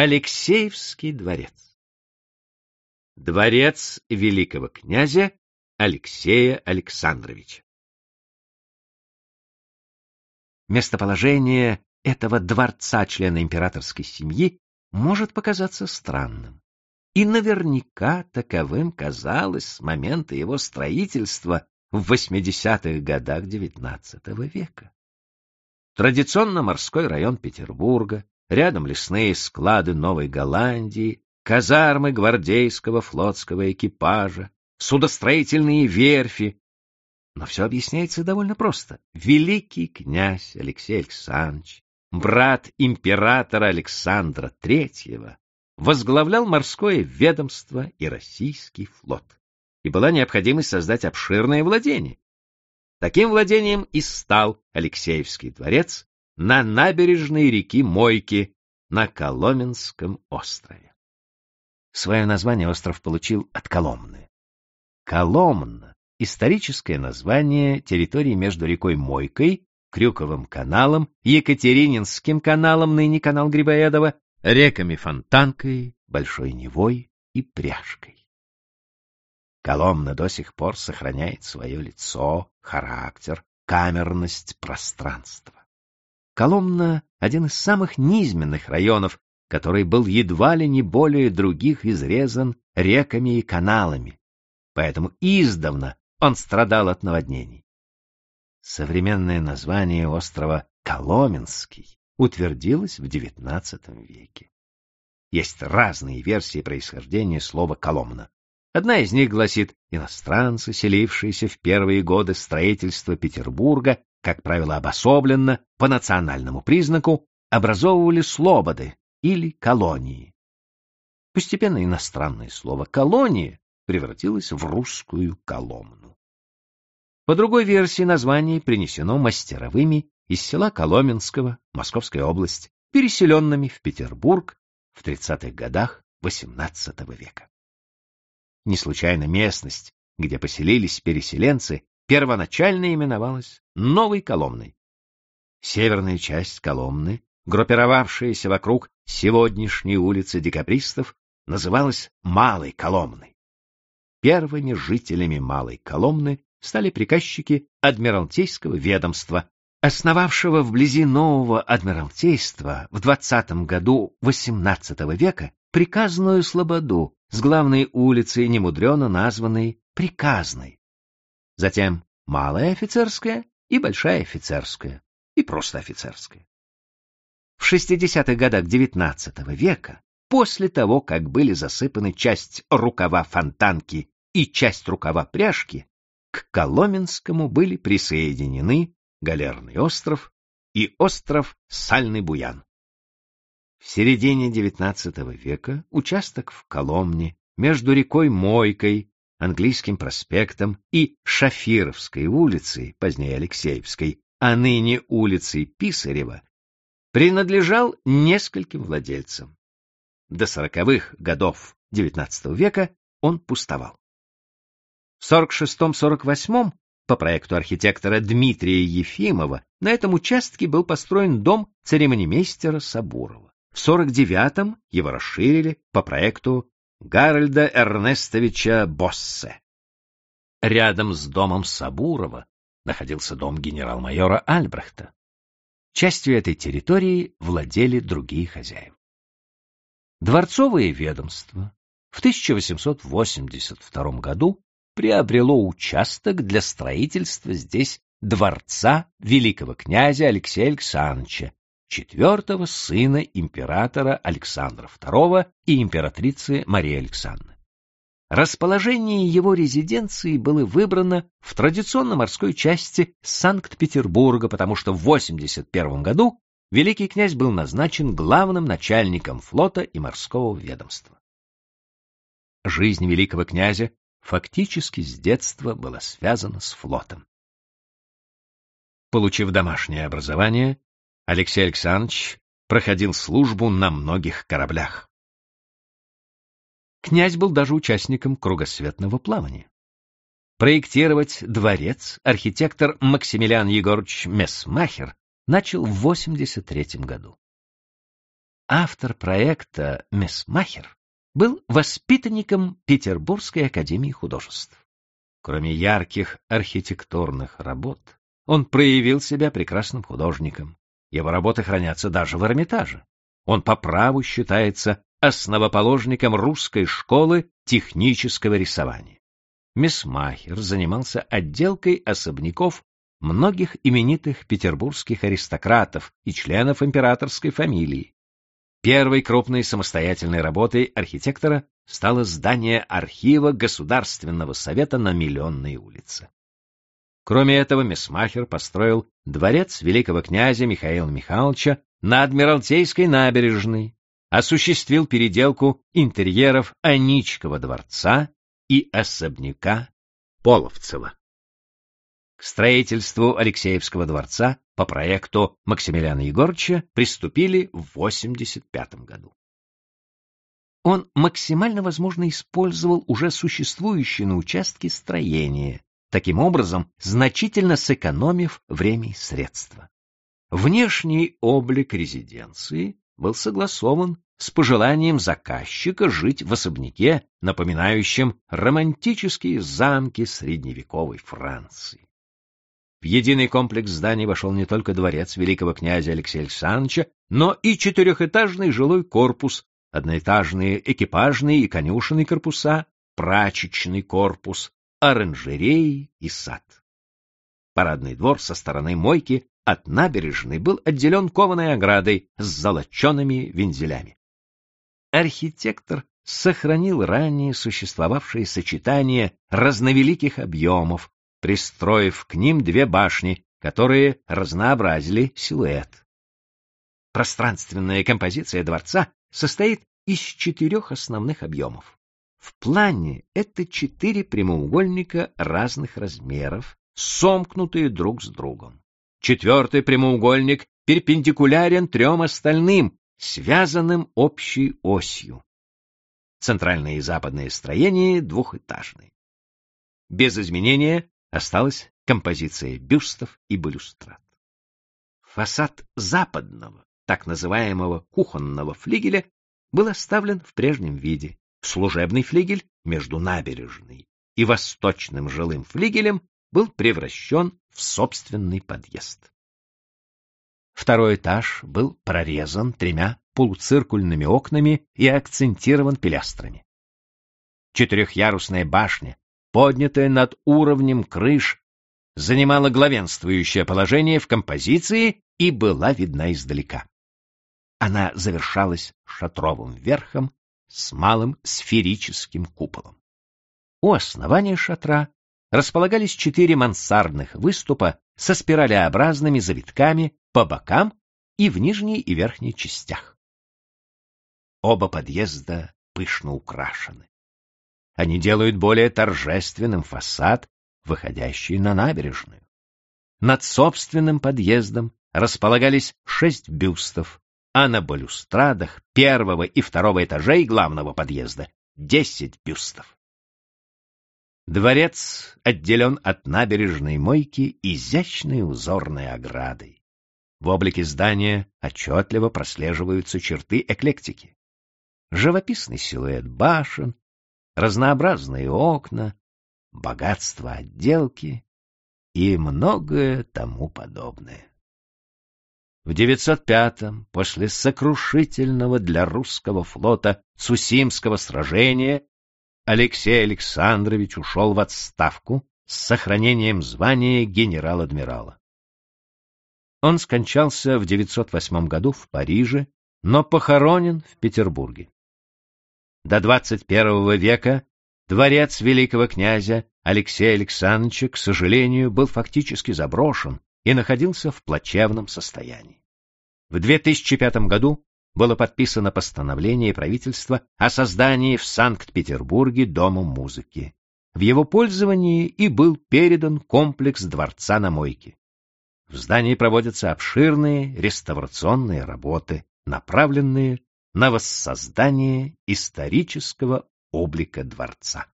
Алексеевский дворец. Дворец великого князя Алексея Александровича. Местоположение этого дворца члена императорской семьи может показаться странным. И наверняка таковым казалось с момента его строительства в 80-х годах XIX века. Традиционно морской район Петербурга, рядом лесные склады Новой Голландии, казармы гвардейского флотского экипажа, судостроительные верфи. Но все объясняется довольно просто. Великий князь Алексей Александрович, брат императора Александра III, возглавлял морское ведомство и российский флот. И была необходимость создать обширное владение. Таким владением и стал Алексеевский дворец на набережной реки Мойки на Коломенском острове. Свое название остров получил от Коломны. Коломна — историческое название территории между рекой Мойкой, Крюковым каналом, Екатерининским каналом, ныне канал Грибоедова, реками Фонтанкой, Большой Невой и Пряжкой. Коломна до сих пор сохраняет свое лицо, характер, камерность пространства. Коломна — один из самых низменных районов, который был едва ли не более других изрезан реками и каналами, поэтому издавна он страдал от наводнений. Современное название острова Коломенский утвердилось в XIX веке. Есть разные версии происхождения слова «коломна». Одна из них гласит, иностранцы, селившиеся в первые годы строительства Петербурга, как правило, обособленно, по национальному признаку, образовывали слободы или колонии. Постепенно иностранное слово «колония» превратилось в русскую коломну. По другой версии название принесено мастеровыми из села Коломенского, Московская область, переселенными в Петербург в 30-х годах XVIII века. Не случайно местность, где поселились переселенцы, первоначально именовалась Новой Коломной. Северная часть Коломны, группировавшаяся вокруг сегодняшней улицы декабристов, называлась Малой Коломной. Первыми жителями Малой Коломны стали приказчики Адмиралтейского ведомства, основавшего вблизи нового Адмиралтейства в 20 году XVIII века приказную слободу с главной улицей немудрено названной Приказной, затем малая офицерская и большая офицерская, и просто офицерская. В 60-х годах XIX века, после того, как были засыпаны часть рукава фонтанки и часть рукава пряжки, к Коломенскому были присоединены Галерный остров и остров Сальный Буян. В середине XIX века участок в Коломне между рекой Мойкой Английским проспектом и Шафировской улицей, позднее Алексеевской, а ныне улицей Писарева, принадлежал нескольким владельцам. До сороковых годов XIX века он пустовал. В 46-48 по проекту архитектора Дмитрия Ефимова на этом участке был построен дом церемонимейстера Сабурова. В 49-м его расширили по проекту Гарольда Эрнестовича Боссе. Рядом с домом Сабурова находился дом генерал-майора Альбрехта. Частью этой территории владели другие хозяева. Дворцовое ведомство в 1882 году приобрело участок для строительства здесь дворца великого князя Алексея Александровича, четвертого сына императора Александра II и императрицы Марии Александры. Расположение его резиденции было выбрано в традиционно морской части Санкт-Петербурга, потому что в 81 году великий князь был назначен главным начальником флота и морского ведомства. Жизнь великого князя фактически с детства была связана с флотом. Получив домашнее образование, Алексей Александрович проходил службу на многих кораблях. Князь был даже участником кругосветного плавания. Проектировать дворец архитектор Максимилиан Егорович Месмахер начал в 83 году. Автор проекта Месмахер был воспитанником Петербургской академии художеств. Кроме ярких архитектурных работ, он проявил себя прекрасным художником. Его работы хранятся даже в Эрмитаже. Он по праву считается основоположником русской школы технического рисования. Месмахер занимался отделкой особняков многих именитых петербургских аристократов и членов императорской фамилии. Первой крупной самостоятельной работой архитектора стало здание архива Государственного совета на Миллионной улице. Кроме этого, Месмахер построил дворец великого князя Михаила Михайловича на Адмиралтейской набережной, осуществил переделку интерьеров Аничкова дворца и особняка Половцева. К строительству Алексеевского дворца по проекту Максимилиана Егоровича приступили в 1985 году. Он максимально возможно использовал уже существующие на участке строения, таким образом значительно сэкономив время и средства. Внешний облик резиденции был согласован с пожеланием заказчика жить в особняке, напоминающем романтические замки средневековой Франции. В единый комплекс зданий вошел не только дворец великого князя Алексея Александровича, но и четырехэтажный жилой корпус, одноэтажные экипажные и конюшенные корпуса, прачечный корпус, оранжереи и сад. Парадный двор со стороны мойки от набережной был отделен кованой оградой с золочеными вензелями. Архитектор сохранил ранее существовавшее сочетание разновеликих объемов, пристроив к ним две башни, которые разнообразили силуэт. Пространственная композиция дворца состоит из четырех основных объемов. В плане это четыре прямоугольника разных размеров, сомкнутые друг с другом. Четвертый прямоугольник перпендикулярен трем остальным, связанным общей осью. Центральное и западное строение двухэтажные. Без изменения осталась композиция бюстов и балюстрат. Фасад западного, так называемого кухонного флигеля, был оставлен в прежнем виде. Служебный флигель между набережной и восточным жилым флигелем был превращен в собственный подъезд. Второй этаж был прорезан тремя полуциркульными окнами и акцентирован пилястрами. Четырехъярусная башня поднятая над уровнем крыш, занимала главенствующее положение в композиции и была видна издалека. Она завершалась шатровым верхом с малым сферическим куполом. У основания шатра располагались четыре мансардных выступа со спиралеобразными завитками по бокам и в нижней и верхней частях. Оба подъезда пышно украшены. Они делают более торжественным фасад, выходящий на набережную. Над собственным подъездом располагались шесть бюстов, а на балюстрадах первого и второго этажей главного подъезда десять бюстов. Дворец отделен от набережной мойки изящной узорной оградой. В облике здания отчетливо прослеживаются черты эклектики. Живописный силуэт башен, разнообразные окна, богатство отделки и многое тому подобное. В 905-м, после сокрушительного для русского флота Цусимского сражения, Алексей Александрович ушел в отставку с сохранением звания генерал-адмирала. Он скончался в 908 году в Париже, но похоронен в Петербурге. До 21 века дворец великого князя Алексея Александровича, к сожалению, был фактически заброшен и находился в плачевном состоянии. В 2005 году было подписано постановление правительства о создании в Санкт-Петербурге Дома музыки. В его пользовании и был передан комплекс дворца на мойке. В здании проводятся обширные реставрационные работы, направленные на воссоздание исторического облика дворца.